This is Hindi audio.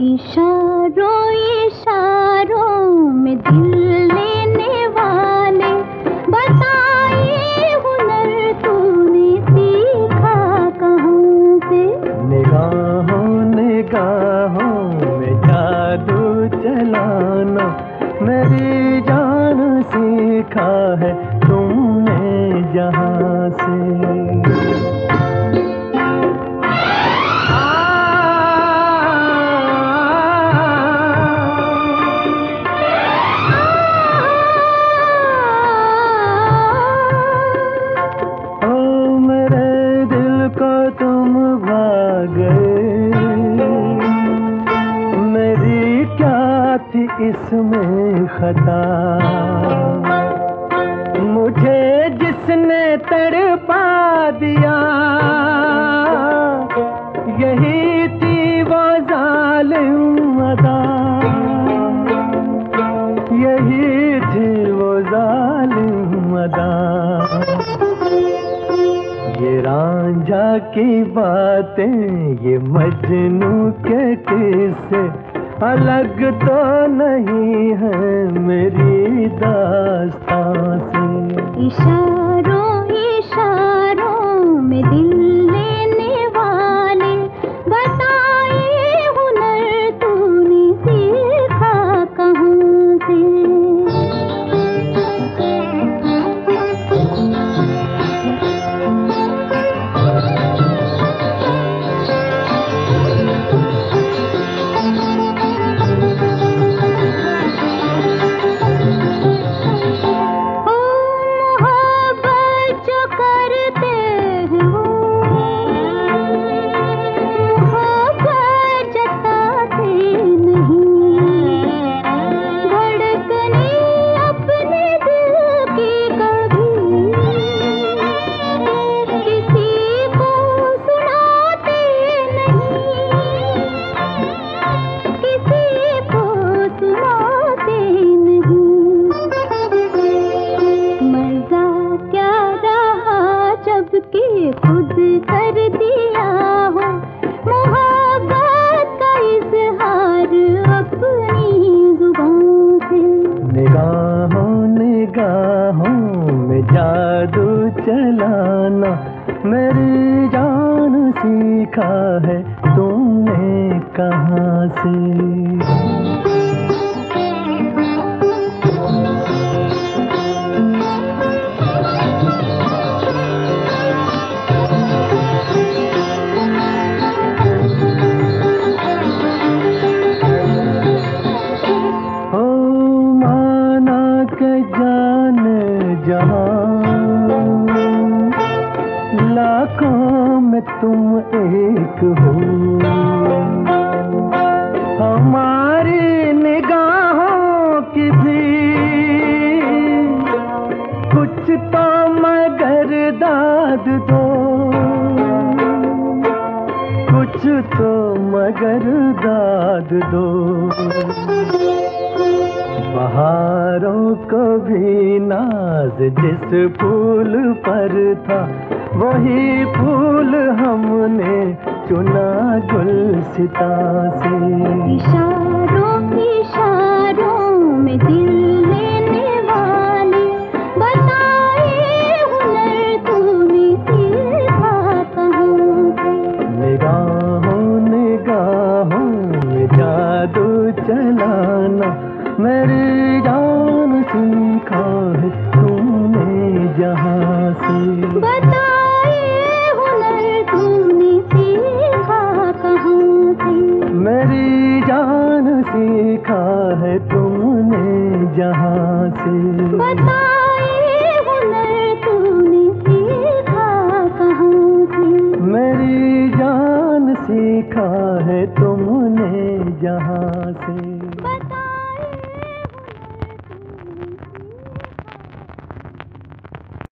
इशारों मेरी जान सीखा इसमें खता। मुझे जिसने तड़पा दिया, यही थी वो जालिम अदा। यही थी वो जालिम अदा। ये रांझा की बातें, ये मजनू के किस्से अलग तो नहीं है मेरी दास्तां से। इशारों जादू चलाना मेरी जान सीखा है तुमने कहाँ से लाखों में तुम एक हो। हमारी निगाहों की भी कुछ तो मगर दाद दो। कुछ तो मगर दाद दो। बहारों को भी नाज जिस फूल पर था वही फूल हमने चुना गुलसिता से। इशारों इशारों में दिल लेने वाले बताए हुनर तूने कहाँ निगाहों निगाहों में जादू चलाना मेरी जान सीखा है तुमने जहाँ से। बताइए मेरी जान सीखा है तुमने जहाँ से। बताइए हुनर मेरी जान सीखा है तुमने जहाँ से।